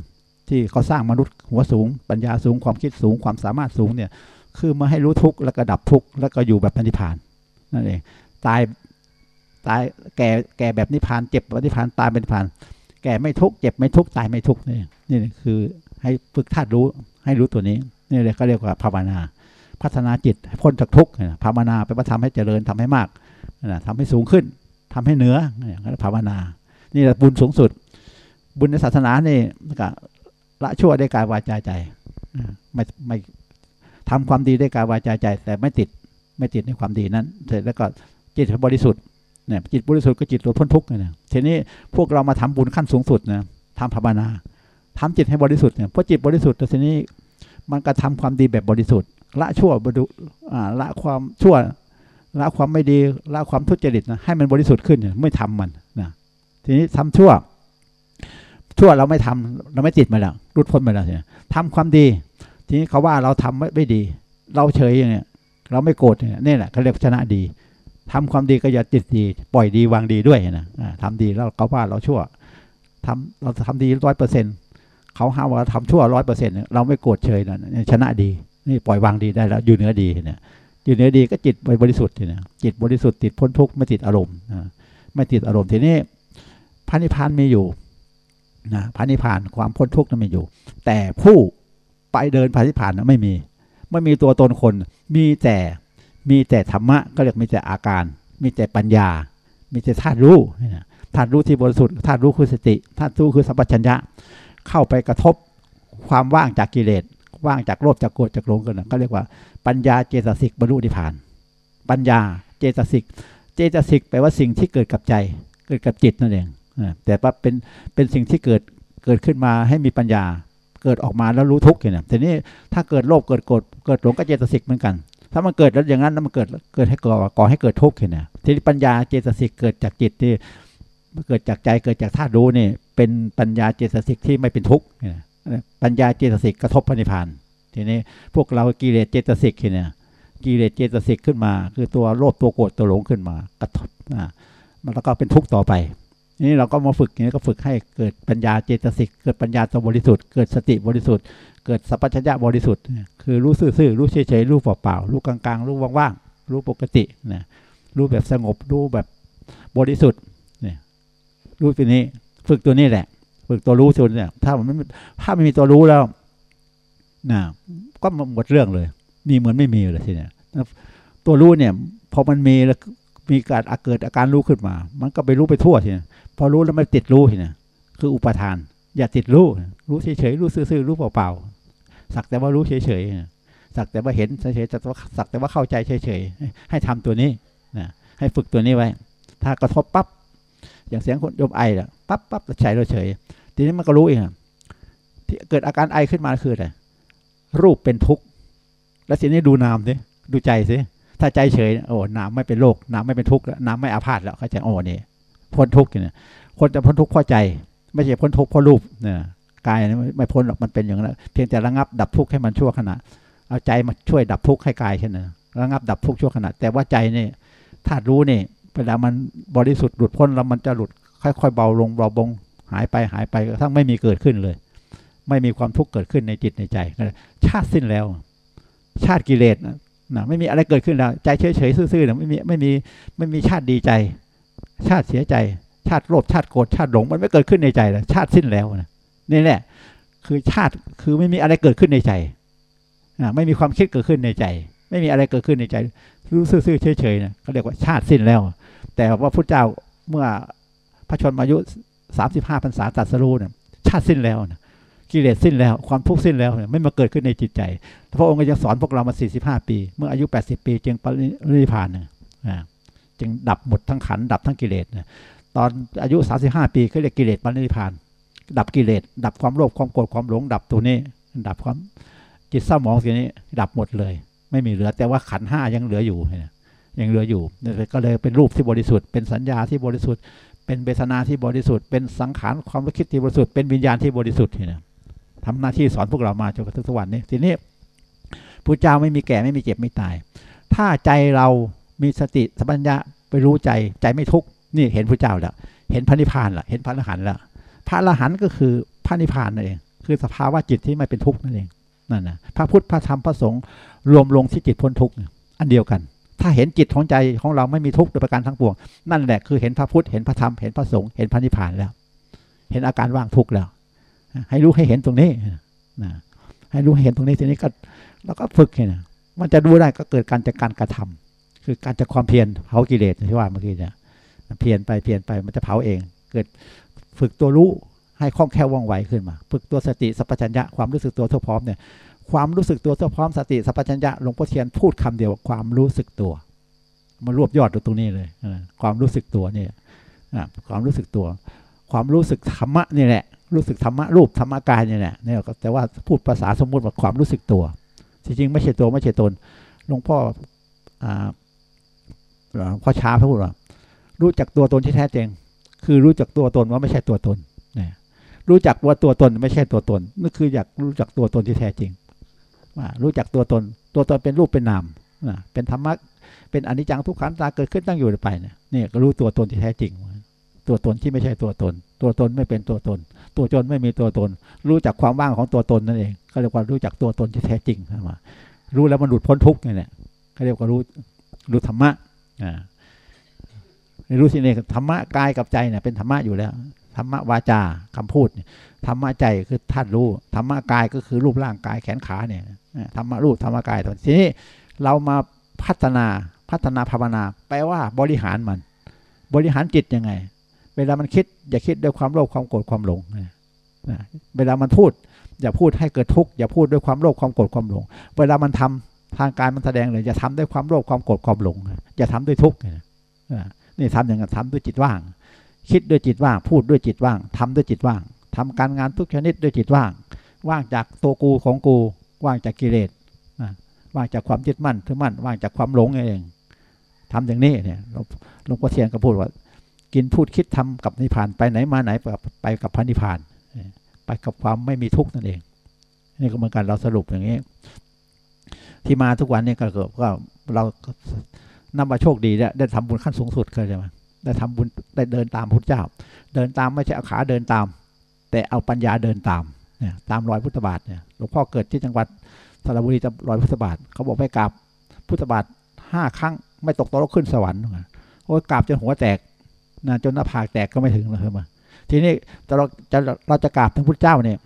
ที่เขาสร้างมนุษย์หัวสูง ปัญญาสูงความคิดสูงความสามารถสูงเนี่ย คือมาให้รู้ทุกข์แล้วก็ดับทุกข์แล้วก็อยู่แบบนิพพานนั่นเองตายตายแก่แก่แบบนิพพานเจ็บแบบนิพพานตายเป็นนิพพาน แก่ไม่ทุกข์เจ็บไม่ทุกข์ตายไม่ทุกข์นี่นี่คือให้ฝึกธาตุรู้ให้รู้ตัวนี้นี่เลยเขาเรียกว่าภาวนา พัฒนาจิตพ้นจากทุกข์ภาวนาไปว่าทำให้เจริญทำให้มาก นะทำให้สูงขึ้นทำให้เหนือเนี่ยภาวนา นี่แหละบุญสูงสุด บุญในศาสนานี่ก็ละชั่วได้กายวาจาใจไม่ไม่ทำความดีได้กายวาจาใจ แต่ไม่ติดไม่ติดในความดีนั้น เสร็จแล้วก็จิตบริสุทธิ์เนี่ยจิตบริสุทธิ์ก็จิตหลุดพ้นทุกข์เนี่ยทีนี้พวกเรามาทำบุญขั้นสูงสุดนะทำภาวนาทำจิตให้บริสุทธิ์เนี่ยเพราะจิตบริสุทธิ์ทีนี้มันก็ทำความดีแบบบริสุทธิ์ ละชั่วบริละความชั่ว ละความไม่ดีละความทุจริตนะให้มันบริสุทธิ์ขึ้นเนี่ยไม่ทำมันนะทีนี้ทำชั่ว ชั่วเราไม่ทำเราไม่ติดมาแล้วรุดพ้นมาแล้วเนี่ยทำความดี ทีนี้เขาว่าเราทำไม่ไม่ดี เราเฉยอย่างเนี้ยเราไม่โกรธเนี่ยนี่แหละเขาเรียกชนะดีทำความดีก็อย่าติดดี ปล่อยดีวางดีด้วยนะทำดีแล้วเขาว่าเราชั่วทำเราทำดีร้อยเปอร์เซ็นต์เขาห้าว่าทำชั่วร้อยเปอร์เซ็นต์เราไม่โกรธเฉยนะชนะดี นี่ปล่อยวางดีได้แล้วอยู่เหนือดีเนี่ย อยู่เหนือดีก็จิตบริสุทธิ์เนี่ยจิตบริสุทธิ์ติดพ้นทุกข์ไม่ติดอารมณ์ไม่ติดอารมณ์ทีนี้พระนิพพานมีอยู่นะพระนิพพานความพ้นทุกข์นั้นมีอยู่ แต่ผู้ไปเดินพระนิพพานนั้นไม่มีไม่มีตัวตนคน มีแต่มีแต่ธรรมะก็เรียกมีแต่อาการ มีแต่ปัญญา มีแต่ธาตุรู้ธาตุรู้ที่บริสุทธิ์ธาตุรู้คือสติธาตุรู้คือสัมปชัญญะ เข้าไปกระทบความว่างจากกิเลส ว่างจากโลภจากโกรธจากหลงกันก็เรียกว่าปัญญาเจตสิกบรรลุนิพพาน ปัญญาเจตสิก เจตสิกแปลว่าสิ่งที่เกิดกับใจ เกิดกับจิตนั่นเองแต่ว่าเป็นเป็นสิ่งที่เกิดเกิดขึ้นมาให้มีปัญญาเกิดออกมาแล้วรู้ทุกข์เนี่ยทีนี้ถ้าเกิดโลภเกิดโกรธเกิดหลงก็เจตสิกเหมือนกัน ถ้ามันเกิดแล้วอย่างนั้นแล้วมันเกิดเกิดให้ก่อก่อให้เกิดทุกข์เนี่ยทีนี้ปัญญาเจตสิกเกิดจากจิตที่เกิดจากใจเกิดจากธาตุรู้นี่เป็นปัญญาเจตสิกที่ไม่เป็นทุกข์ ปัญญาเจตสิกกระทบพระนิพพานทีนี้พวกเรากิเลสเจตสิกเนี่ยกิเลสเจตสิกขึ้นมา คือตัวโลภตัวโกรธตัวหลงขึ้นมากระทบอ่ามันแล้วก็เป็นทุกข์ต่อไปนี่เราก็มาฝึกนี้ก็ฝึกให้เกิดปัญญาเจตสิก เกิดปัญญาตัวบริสุทธิ์ เกิดสติบริสุทธิ์ เกิดสัพพัญญะบริสุทธิ์ คือรู้ซื่อๆ รู้เฉยๆ รู้เปล่าๆ รู้กลางๆ รู้ว่างๆ รู้ปกตินะรู้แบบสงบ รู้แบบบริสุทธิ์เนี่ยรู้ตัวนี้ ฝึกตัวนี้แหละ ฝึกตัวรู้ตัวเนี่ย ถ้ามันไม่ถ้าไม่มีตัวรู้แล้วนะก็หมดเรื่องเลย มีเหมือนไม่มีเลยทีเนี้ยตัวรู้เนี่ยพอมันมีแล้วมีการเกิดอาการรู้ขึ้นมา มันก็ไปรู้ไปทั่วทีนี้พอรู้แล้วมันติดรู้ทีนี้คืออุปทาน อย่าติดรู้ รู้เฉยๆ รู้ซื่อๆ รู้เปล่าๆ สักแต่ว่ารู้เฉยๆ สักแต่ว่าเห็นเฉยๆ สักแต่ว่าสักแต่ว่าเข้าใจเฉยๆ ให้ทำตัวนี้นะให้ฝึกตัวนี้ไว้ ถ้ากระทบปั๊บ อย่างเสียงคนยมไอละปั๊บปั๊บใช้เราเฉย ทีนี้มันก็รู้เองที่เกิดอาการไอขึ้นมาคืออะไรรูปเป็นทุกข์แล้วทีนี้ดูนามสิดูใจสิถ้าใจเฉยโอ้น้ำไม่เป็นโรคน้ำไม่เป็นทุกข์แล้วน้ำไม่อาพาธแล้วเข้าใจโอ้นี่พ้นทุกข์เนี่ยคนจะพ้นทุกข์เพราะใจ ไม่ใช่พ้นทุกข์เพราะรูปเนี่ยกายไม่พ้นหรอกมันเป็นอย่างนั้นเพียงแต่ระงับดับทุกข์ให้มันชั่วขณะ เอาใจมาช่วยดับทุกข์ให้กายแค่นั้นระงับดับทุกข์ชั่วขณะ แต่ว่าใจนี่ธาตุรู้นี่ เวลามันบริสุทธิ์หลุดพ้นแล้วมันจะหลุดค่อย ๆ เบาลงเบาบงหายไปหายไปกระทั้งไม่มีเกิดขึ้นเลย ไม่มีความทุกข์เกิดขึ้นในจิตในใจชาติสิ้นแล้ว ชาติกิเลสนะไม่มีอะไรเกิดขึ้นแล้ว ใจเฉยๆซื่อๆนะไม่มีไม่มีไม่มีชาติดีใจ ชาติเสียใจ ชาติโลภชาติโกรธชาติหลงมันไม่เกิดขึ้นในใจแล้วชาติสิ้นแล้วนะนี่แหละ คือชาติคือไม่มีอะไรเกิดขึ้นในใจนะไม่มีความคิดเกิดขึ้นในใจ ไม่มีอะไรเกิดขึ้นในใจรู้ซื่อๆเฉยๆนะเขาเรียกว่าชาติสิ้นแล้ว แต่ว่าพระเจ้าเมื่อพระชนมายุสามสิบห้าพรรษาตัดสรู้เนี่ยชาติสิ้นแล้วนะกิเลสสิ้นแล้วความทุกข์สิ้นแล้วไม่มาเกิดขึ้นในจิตใจพระองค์ก็ยังสอนพวกเรามา45ปี เมื่ออายุ80ปี จึงปรินิพานนะจึงดับหมดทั้งขันดับทั้งกิเลสนะตอนอายุ35ปีก็เรียกกิเลสปรินิพาน ดับกิเลสดับความโลภความโกรธความหลง ดับตัวนี้ดับความจิตเศร้าหมองสิ่งนี้ ดับหมดเลย ไม่มีเหลือแต่ว่าขันห้ายังเหลืออยู่ ยังเหลืออยู่ก็เลยเป็นรูปที่บริสุทธิ์ เป็นสัญญาที่บริสุทธิ์ เป็นเบสนาที่บริสุทธิ์ เป็นสังขารความคิดที่บริสุทธิ์ เป็นวิญญาณที่บริสุทธิ์เนี่ยทำหน้าที่สอนพวกเรามาจนกระทั่งทุกวันนี้ ทีนี้พระเจ้าไม่มีแก่ไม่มีเจ็บไม่ตาย ถ้าใจเรามีสติสัมปัญญะไปรู้ใจใจไม่ทุกข์นี่เห็นพระเจ้าแล้ว เห็นพระนิพพานละเห็นพระอรหันต์ละพระอรหันต์ก็คือพระนิพพานนั่นเอง คือสภาวะจิตที่ไม่เป็นทุกข์นั่นเองนั่นนะพระพุทธพระธรรมพระสงฆ์รวมลงที่จิตพ้นทุกข์อันเดียวกัน ถ้าเห็นจิตของใจของเราไม่มีทุกข์โดยประการทั้งปวง นั่นแหละคือเห็นพระพุทธเห็นพระธรรมเห็นพระสงฆ์เห็นพระนิพพานแล้ว เห็นอาการว่างทุกข์แล้ว ให้รู้ให้เห็นตรงนี้นะให้รู้ให้เห็นตรงนี้ทีนี้ก็แล้วก็ฝึกเนี่ยมันจะดูได้ก็เกิดการจากการกระทำคือการจากความเพียรเผากิเลสที่ว่าเมื่อกี้เนี่ยเพียรไปเพียรไปมันจะเผาเอง เกิดฝึกตัวรู้ให้คล่องแคล่วว่องไวขึ้นมา ฝึกตัวสติสัพพัญญะความรู้สึกตัวทั่วพร้อมเนี่ย ความรู้สึกตัวทั่พร้อมสติสัพพัญญะหลวงพ่อเทียนพูดคำเดียวความรู้สึกตัว มารวบยอดตรงนี้เลยความรู้สึกตัวเนี่ยความรู้สึกตัว ความรู้สึกธรรมะนี่แหละ รู้สึกธรรมะรูปธรรมกายนี่แหละเนี่ยแต่ว่าพูดภาษาสมมุติว่าความรู้สึกตัวจริงๆไม่ใช่ตัวไม่ใช่ตนหลวงพ่อหลวงพ่อช้าพูดว่ารู้จักตัวตนที่แท้จริงคือรู้จักตัวตนว่าไม่ใช่ตัวตนนี่ยรู้จักว่าตัวตนไม่ใช่ตัวตนนั่นคืออยากรู้จักตัวตนที่แท้จริง รู้จักตัวตน ตัวตนเป็นรูปเป็นนามเป็นธรรมะเป็นอนิจจังทุกขันตาเกิดขึ้นตั้งอยู่ไปเนี่ยนี่ก็รู้ตัวตนที่แท้จริง ตัวตนที่ไม่ใช่ตัวตน ตัวตนไม่เป็นตัวตน ตัวตนไม่มีตัวตน รู้จักความว่างของตัวตนนั่นเองก็เรียกว่ารู้จักตัวตนที่แท้จริงมารู้แล้วมันหลุดพ้นทุกข์นี่แหละเขาเรียกว่ารู้รู้ธรรมะอ่ารู้สิเนี่ยธรรมะกายกับใจเนี่ยเป็นธรรมะอยู่แล้ว ธรรมวาจาคำพูดธรรมะใจคือท่านรู้ธรรมะกายก็คือรูปร่างกายแขนขาเนี่ยธรรมะรูปธรรมะกายตอนทีนี้เรามาพัฒนาพัฒนาภาวนา แปลว่าบริหารมัน บริหารจิตยังไง เวลามันคิด อย่าคิดด้วยความโลภความโกรธความหลงเวลามันพูด อย่าพูดให้เกิดทุกข์อย่าพูดด้วยความโลภความโกรธความหลง เวลามันทำทางการมันแสดงเลยอย่าทำด้วยความโลภความโกรธความหลงอย่าทำด้วยทุกข์นี่ทำอย่างนั้นทำด้วยจิตว่าง คิดด้วยจิตว่าง พูดด้วยจิตว่างทำด้วยจิตว่างทำการงานทุกชนิดด้วยจิตว่าง ว่างจากตัวกูของกู ว่างจากกิเลสว่างจากความยึดมั่นถือมั่นว่างจากความหลงเองทำอย่างนี้เนี่ยหลวงพ่อเทียนก็พูดว่า กินพูดคิดทำกับนิพพานไปไหนมาไหนไปกับพระนิพพานไปกับความไม่มีทุกข์นั่นเอง นี่ก็เหมือนกันเราสรุปอย่างนี้ ที่มาทุกวันนี้ก็เกิดก็เรานับว่าโชคดีได้ได้ทำบุญขั้นสูงสุดเคยใช่ไหม ได้ทำบุญได้เดินตามพุทธเจ้า เดินตามไม่ใช่เอาขาเดินตาม แต่เอาปัญญาเดินตามเนี่ยตามรอยพุทธบาทเนี่ยหลวงพ่อเกิดที่จังหวัดสระบุรีจะรอยพุทธบาทเขาบอกไปกราบพุทธบาทห้าครั้งไม่ตกตกขึ้นสวรรค์โอ้ยกราบจนหัวแตกนะจนหน้าผากแตกก็ไม่ถึงเลยมาทีนี้เราจะเราจะกราบทั้งพุทธเจ้าเนี่ย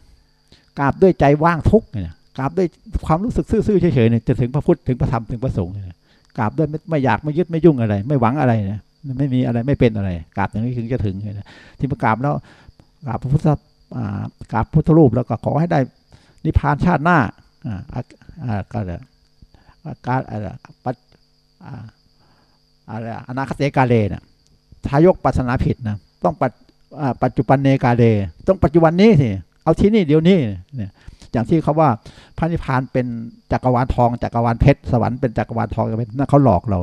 กราบด้วยใจว่างทุกเนี่ยกราบด้วยความรู้สึกซื่อๆเฉยๆเนี่ยจะถึงพระพุทธถึงพระธรรมถึงพระสงฆ์เนี่ยกราบด้วยไม่อยากไม่ยึดไม่ยุ่งอะไร ไม่หวังอะไรเนะ ไม่มีอะไรไม่เป็นอะไรกราบอย่างนี้ถึงจะถึงนะที่ประกาศแล้วกราบพระพุทธกราบพุทธรูปแล้วก็ขอให้ได้นิพพานชาติหน้าอ่าก็เลยการอะไรปัจอะไรอนาคตเกาเลนะทายกปัสนาผิดนะต้องปัจปัจจุบันเนกาเลต้องปัจจุบันนี้สิเอาที่นี่เดี๋ยวนี้เนี่ยอย่างที่เขาว่าพระนิพพานเป็นจักรวาลทองจักรวาลเพชรสวรรค์เป็นจักรวาลทองเป็นนั่นเขาหลอกเรา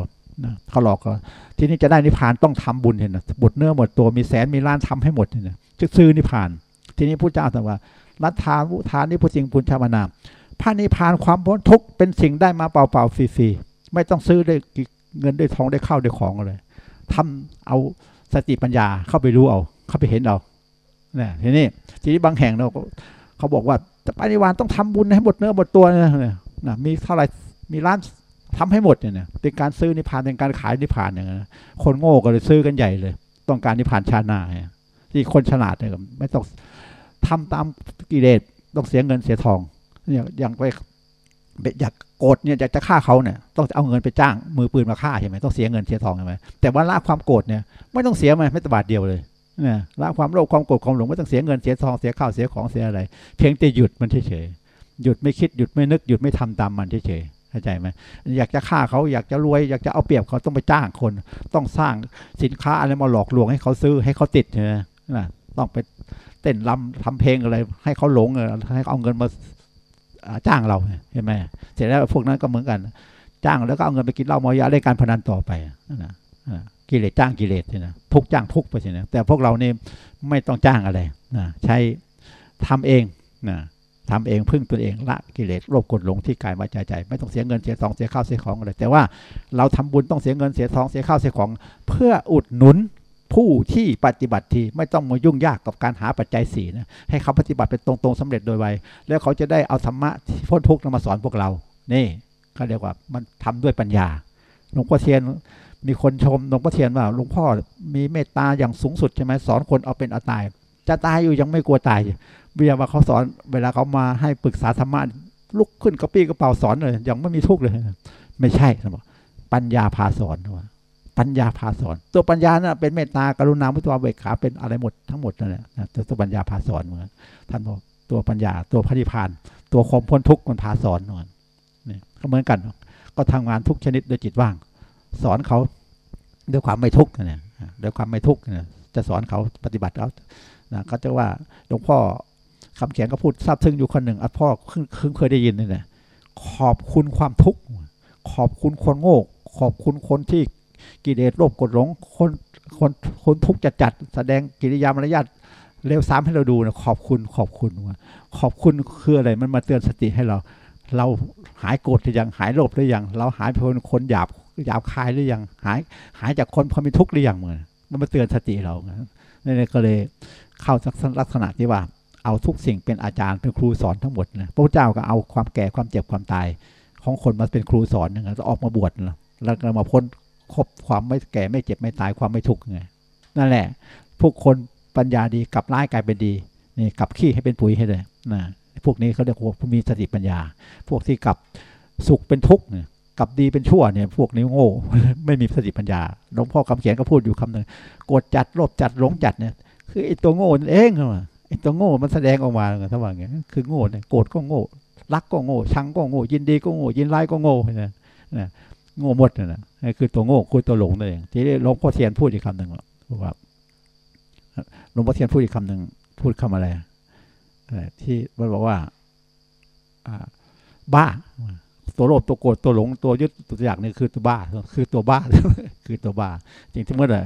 เขาหลอกเราทีนี้จะได้นิพพานต้องทำบุญเห็นนะบทเนื้อหมดตัวมีแสนมีล้านทำให้หมดเนี่ยจะซื้อนิพพาน ทีนี้พระเจ้าตรัสว่ารัฐานุทานนี่พุสิงปุญชามนาพระนิพพานความพ้นทุกข์เป็นสิ่งได้มาเปล่าๆฟรีๆไม่ต้องซื้อได้เงินได้ทองได้ข้าวได้ของเลยทำเอาสติปัญญาเข้าไปรู้เอา เข้าไปเห็นเอาเนี่ยทีนี้ทีนี้บางแห่งเราเขาบอกว่าแต่ปฏิวานต้องทำบุญให้หมดเนื้อหมดตัวนะนะมีเท่าไหร่มีร้าน ทำให้หมดเนี่ยเป็นการซื้อนิพพานเป็นการขายนิพพานอย่างนั้คนโง่ก็เลยซื้อกันใหญ่เลย ต้องการนิพพานชาหน้าที่คนฉลาดเนี่ยไม่ต้องทำตามกิเลสต้องเสียเงินเสียทองเนี่ยอย่างไปอยากโกรธเนี่ยอยากจะฆ่าเขาเนี่ยต้องเอาเงินไปจ้างมือปืนมาฆ่าใช่ไหมต้องเสียเงินเสียทองใช่ไหมแต่ว่าละความโกรธเนี่ยไม่ต้องเสียมันไม่ตบาทเดียวเลยเนี่ยละความโลภความโกรธความหลงไม่ต้องเสียเงินเสียทองเสียข้าวเสียของเสียอะไร เพียงแต่หยุดมันเฉยๆหยุดไม่คิดหยุดไม่นึกหยุดไม่ทำตามมันเฉยๆ เข้าใจไหมอยากจะฆ่าเขาอยากจะรวย อยากจะเอาเปรียบเขาต้องไปจ้างคน ต้องสร้างสินค้าอะไรมาหลอกลวงให้เขาซื้อให้เขาติดใช่ไหมต้องไปเต้นรำทำเพลงอะไร ให้เขาหลงให้เขาเอาเงินมาจ้างเราเห็นไหมเสร็จแล้วพวกนั้นก็เหมือนกัน จ้างแล้วก็เอาเงินไปกินเหล้ามายาเล่นการพนันต่อไปนะกิเลสจ้างกิเลสใช่ไหมทุกจ้างทุกไปใช่ไหมแต่พวกเรานี่ไม่ต้องจ้างอะไรนะใช้ทำเองนะ ทำเองพึ่งตัวเองละกิเลสโลภกดหลงที่กายวาจาใจ ไม่ต้องเสียเงินเสียทองเสียข้าวเสียของอะไรแต่ว่าเราทำบุญต้องเสียเงินเสียทองเสียข้าวเสียของ เพื่ออุดหนุนผู้ที่ปฏิบัติทีไม่ต้องมายุ่งยากกับการหาปัจจัยสี่นะให้เขาปฏิบัติเป็นตรงๆสำเร็จโดยไวแล้วเขาจะได้เอาธรรมะที่พ้นทุกข์มาสอนพวกเรานี่เขาเรียกว่ามันทำด้วยปัญญาหลวงพ่อเทียนมีคนชมหลวงพ่อเทียนว่าหลวงพ่อมีเมตตาอย่างสูงสุดใช่ไหมสอนคนเอาเป็นเอาตาย จะตายอยู่ยังไม่กลัวตาย เบียว่าเขาสอน เวลาเขามาให้ปรึกษาธรรมะลุกขึ้นกระปี้กระเป๋าสอนเลยยังไม่มีทุกข์เลย ไม่ใช่นะบอกปัญญาพาสอนว่าปัญญาพาสอน ตัวปัญญานะ่ะเป็นเมตตากรุณามุตวาเบกขาเป็นอะไรหมดทั้งหมดนั่นแหละนะตัวตัวปัญญาพาสอนเหมือนท่านบอกตัวปัญญา ตัวพระนิพพาน ตัวความพ้นทุกข์มันพาสอนนอนนี่ก็เหมือนกัน ก็ทำงานทุกชนิดโดยจิตว่าง สอนเขาด้วยความไม่ทุกข์นะด้วยความไม่ทุกข์นะจะสอนเขาปฏิบัติเขานะเขาจะว่าหลวงพ่อ คำเขียนก็พูดทราบซึ้งอยู่คนหนึ่งอะพ่อเพิ่งเคยได้ยินนี่แหละขอบคุณความทุกข์ขอบคุณคนโง่ขอบคุณคนที่กิเลสโลภกดหลงคนคนคนทุกข์จัดจัดแสดงกิริยามารยาทเร็วซ้ำให้เราดูนะขอบคุณขอบคุณว่าขอบคุณคืออะไรมันมาเตือนสติให้เรา เราหายโกรธหรือยังหายโลภหรือยัง เราหายเป็นคนหยาบหยาบคายหรือยังหายหายจากคนพอมีทุกข์หรือยังเหมือนมันมาเตือนสติเรานี่ก็เลยเข้าลักษณะที่ว่า เอาทุกสิ่งเป็นอาจารย์เป็นครูสอนทั้งหมดนะพระเจ้าก็เอาความแก่ความเจ็บความตาย ของคนมาเป็นครูสอนนะจะออกมาบวชนะแล้วก็มาพ้นครบความไม่แก่ไม่เจ็บไม่ตายความไม่ทุกข์ไงนั่นแหละ พวกคนปัญญาดีกลับร้ายกลายเป็นดีนี่กลับขี้ให้เป็นปุ๋ยให้เลยนะพวกนี้เขาเรียกว่าผู้มีสติปัญญา พวกที่กลับสุขเป็นทุกข์เนี่ยกลับดีเป็นชั่วเนี่ยพวกนี้โง่ ไม่มีสติปัญญาหลวงพ่อคำเขียนก็พูดอยู่คำหนึ่งโกรธจัดโลภจัดหลงจัดเนี่ยคือไอ้ตัวโง่นั่นเองเไอ้ตัวโง่มันแสดงออกมาถ้าว่าอย่างนี้คือโง่เนี่ยโกรธก็โง่ รักก็โง่ ชังก็โง่ ยินดีก็โง่ ยินร้ายก็โง่นะนะโง่หมดนะนี่คือตัวโง่คือตัวหลงนั่นเองที่หลวงพ่อเทียนพูดอีกคำหนึ่งว่าหลวงพ่อเทียนพูดอีกคำหนึ่งพูดคำอะไรที่มันบอกว่าบ้า ตัวโลภตัวโกรธตัวหลง ตัวยึดตัวอยางนี่คือตัวบ้า คือตัวบ้าคือตัวบ้าจริงที่เมื่อไหร่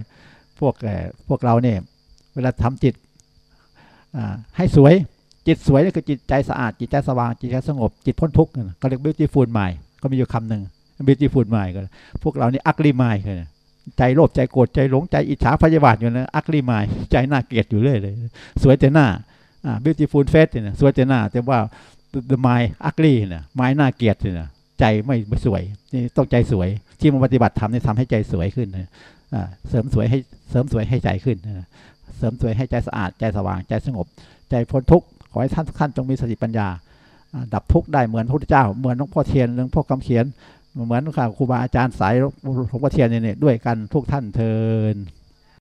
พวกแกพวกเราเนี่ย เวลาทำจิต ให้สวยจิตสวยนี่คือจิตใจสะอาด จิตใจสว่างจิตใจสงบ จิตพ้นทุกข์ก็เรียกบิวตี้ฟูลใหม่ก็มีอยู่คำหนึ่งบิวตี้ฟูลใหม่ก็พวกเรานี่อักลีไมล์เลยใจโลภใจโกรธใจหลงใจอิจฉาพยาบาทอยู่นะอักลีไมล์ใจหน้าเกลียดอยู่เรื่อยเลย สวยแต่หน้า beautiful face เนี่ยสวยแต่หน้า แต่ว่า the mind ugly เนี่ยไม้หน้าเกลียดเนี่ยใจไม่ไม่สวยนี่ต้องใจสวย ที่มาปฏิบัติธรรมนี่ทำให้ใจสวยขึ้นนะเสริมสวยให้เสริมสวยให้ใจขึ้น เสริมสวยให้ใจสะอาดใจสว่างใจสงบ ใจพ้นทุกข์ขอให้ท่านทุกท่านจงมีสติปัญญา ดับทุกข์ได้เหมือนพระพุทธเจ้า เหมือนหลวงพ่อเทียนหลวงพ่อคำเขียน เหมือนครูบาอาจารย์สายหลวงพ่อเทียนเนี่ยด้วยกันทุกท่านเทิน